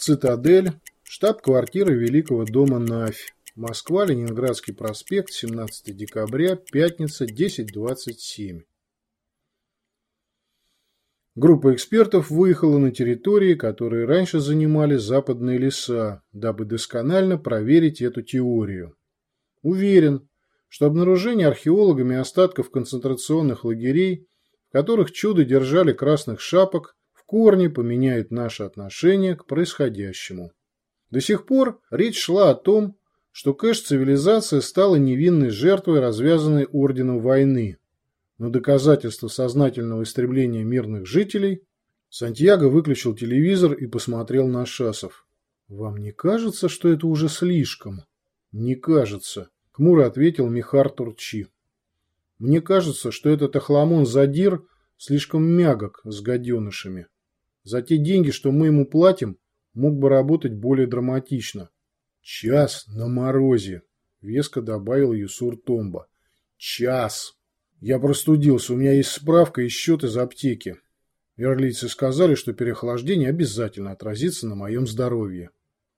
Цитадель, штаб-квартира Великого дома Навь. Москва, Ленинградский проспект, 17 декабря, пятница, 10.27. Группа экспертов выехала на территории, которые раньше занимали западные леса, дабы досконально проверить эту теорию. Уверен, что обнаружение археологами остатков концентрационных лагерей, в которых чудо держали красных шапок, корне поменяет наше отношение к происходящему. До сих пор речь шла о том, что кэш-цивилизация стала невинной жертвой, развязанной орденом войны. Но доказательство сознательного истребления мирных жителей Сантьяго выключил телевизор и посмотрел на Шасов. «Вам не кажется, что это уже слишком?» «Не кажется», — хмуро ответил Михар Турчи. «Мне кажется, что этот охламон Задир слишком мягок с гаденышами. За те деньги, что мы ему платим, мог бы работать более драматично. «Час на морозе», — веско добавил Юсур Томба. «Час!» Я простудился, у меня есть справка и счет из аптеки. Верлийцы сказали, что переохлаждение обязательно отразится на моем здоровье.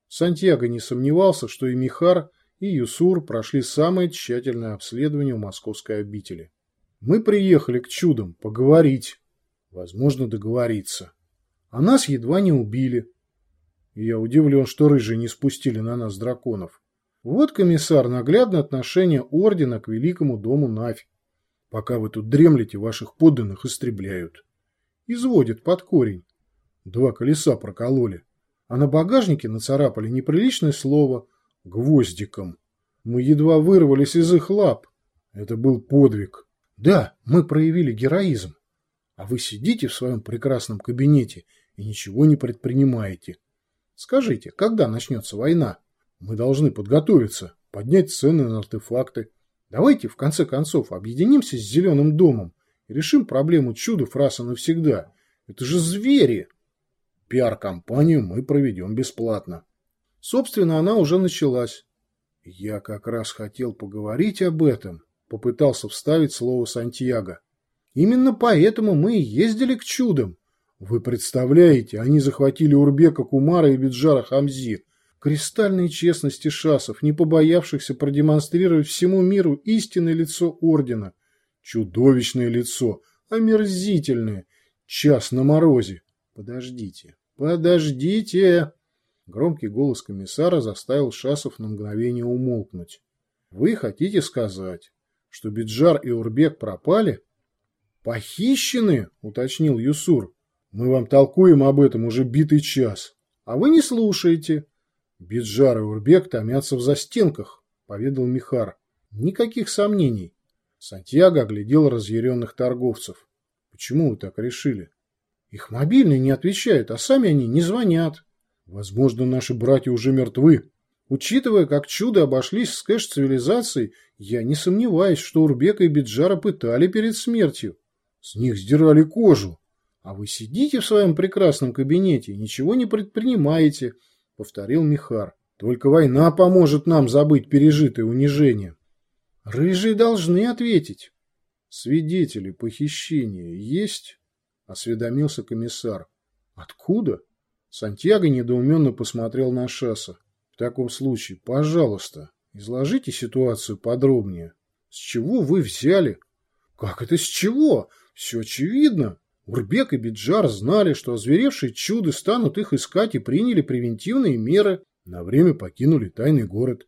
Сантьяго не сомневался, что и Михар, и Юсур прошли самое тщательное обследование в московской обители. Мы приехали к чудам поговорить, возможно, договориться. А нас едва не убили. Я удивлен, что рыжие не спустили на нас драконов. Вот, комиссар, наглядное отношение ордена к великому дому Навь. Пока вы тут дремлете, ваших подданных истребляют. Изводят под корень. Два колеса прокололи. А на багажнике нацарапали неприличное слово «гвоздиком». Мы едва вырвались из их лап. Это был подвиг. Да, мы проявили героизм. А вы сидите в своем прекрасном кабинете и ничего не предпринимаете. Скажите, когда начнется война? Мы должны подготовиться, поднять цены на артефакты. Давайте, в конце концов, объединимся с Зеленым домом и решим проблему чудов раз и навсегда. Это же звери! Пиар-компанию мы проведем бесплатно. Собственно, она уже началась. Я как раз хотел поговорить об этом, попытался вставить слово Сантьяго. Именно поэтому мы и ездили к чудам. Вы представляете, они захватили Урбека Кумара и Биджара Хамзи. Кристальной честности шасов, не побоявшихся продемонстрировать всему миру истинное лицо ордена. Чудовищное лицо, омерзительное. Час на морозе. Подождите, подождите. Громкий голос комиссара заставил шасов на мгновение умолкнуть. Вы хотите сказать, что Биджар и Урбек пропали? Похищены, уточнил Юсур. Мы вам толкуем об этом уже битый час, а вы не слушаете. Биджар и Урбек томятся в застенках, поведал Михар. Никаких сомнений. Сантьяго оглядел разъяренных торговцев. Почему вы так решили? Их мобильные не отвечают, а сами они не звонят. Возможно, наши братья уже мертвы. Учитывая, как чудо обошлись с кэш-цивилизацией, я не сомневаюсь, что Урбека и Биджара пытали перед смертью. С них сдирали кожу. А вы сидите в своем прекрасном кабинете и ничего не предпринимаете, повторил Михар. Только война поможет нам забыть пережитое унижение. Рыжие должны ответить. Свидетели похищения есть? Осведомился комиссар. Откуда? Сантьяго недоуменно посмотрел на Шаса. В таком случае, пожалуйста, изложите ситуацию подробнее. С чего вы взяли? Как это с чего? Все очевидно. Урбек и Биджар знали, что озверевшие чуды станут их искать и приняли превентивные меры, на время покинули тайный город.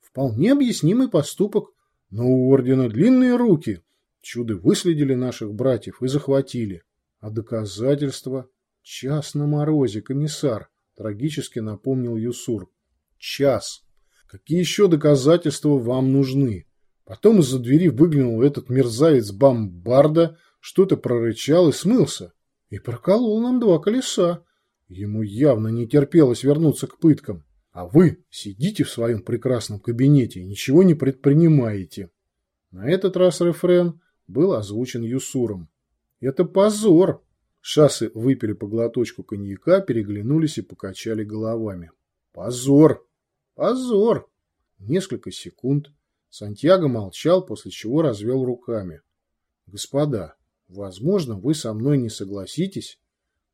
Вполне объяснимый поступок, но у ордена длинные руки. Чуды выследили наших братьев и захватили. А доказательства? Час на морозе, комиссар, трагически напомнил Юсур. Час. Какие еще доказательства вам нужны? Потом из-за двери выглянул этот мерзавец Бомбарда, что-то прорычал и смылся. И проколол нам два колеса. Ему явно не терпелось вернуться к пыткам. А вы сидите в своем прекрасном кабинете и ничего не предпринимаете. На этот раз рефрен был озвучен Юсуром. Это позор! Шасы выпили по глоточку коньяка, переглянулись и покачали головами. Позор! Позор! Несколько секунд Сантьяго молчал, после чего развел руками. Господа, Возможно, вы со мной не согласитесь,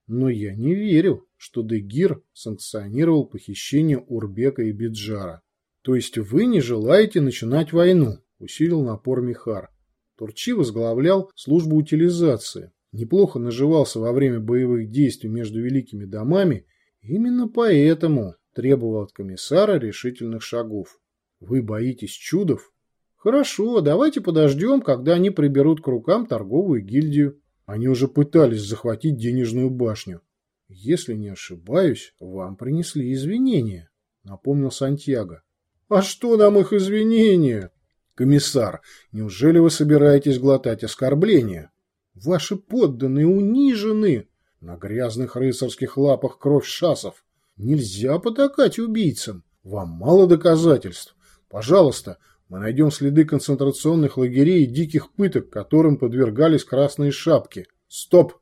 Но я не верю, что Дегир санкционировал похищение Урбека и Биджара. То есть вы не желаете начинать войну, усилил напор Михар. Турчи возглавлял службу утилизации, неплохо наживался во время боевых действий между великими домами, именно поэтому требовал от комиссара решительных шагов. Вы боитесь чудов? Хорошо, давайте подождем, когда они приберут к рукам торговую гильдию. Они уже пытались захватить денежную башню. Если не ошибаюсь, вам принесли извинения, напомнил Сантьяго. А что нам их извинения? Комиссар, неужели вы собираетесь глотать оскорбления? Ваши подданные унижены. На грязных рыцарских лапах кровь шасов. Нельзя потакать убийцам. Вам мало доказательств. Пожалуйста, мы найдем следы концентрационных лагерей и диких пыток, которым подвергались красные шапки. Стоп!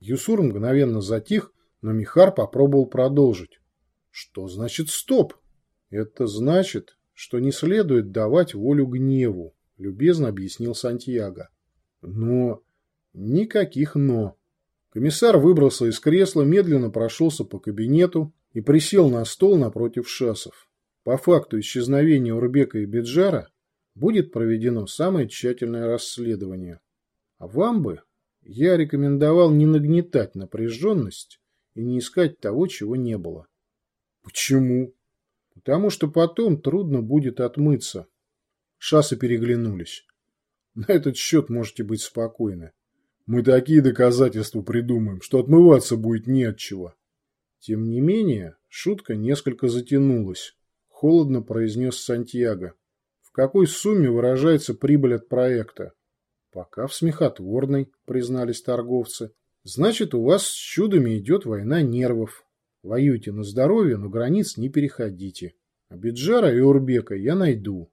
Юсур мгновенно затих, но Михар попробовал продолжить. Что значит стоп? Это значит, что не следует давать волю гневу, любезно объяснил Сантьяго. Но... Никаких «но». Комиссар выбрался из кресла, медленно прошелся по кабинету и присел на стол напротив шасов. По факту исчезновения Урбека и Биджара будет проведено самое тщательное расследование. А вам бы я рекомендовал не нагнетать напряженность и не искать того, чего не было. Почему? Потому что потом трудно будет отмыться. Шасы переглянулись. На этот счет можете быть спокойны. Мы такие доказательства придумаем, что отмываться будет не от чего. Тем не менее, шутка несколько затянулась. Холодно произнес Сантьяго. В какой сумме выражается прибыль от проекта? Пока в смехотворной, признались торговцы. Значит, у вас с чудами идет война нервов. Воюйте на здоровье, но границ не переходите. А Биджара и Урбека я найду.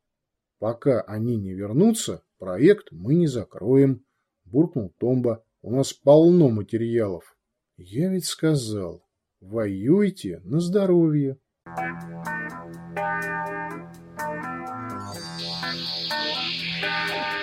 Пока они не вернутся, проект мы не закроем. Буркнул Томба. У нас полно материалов. Я ведь сказал, воюйте на здоровье. Thank you.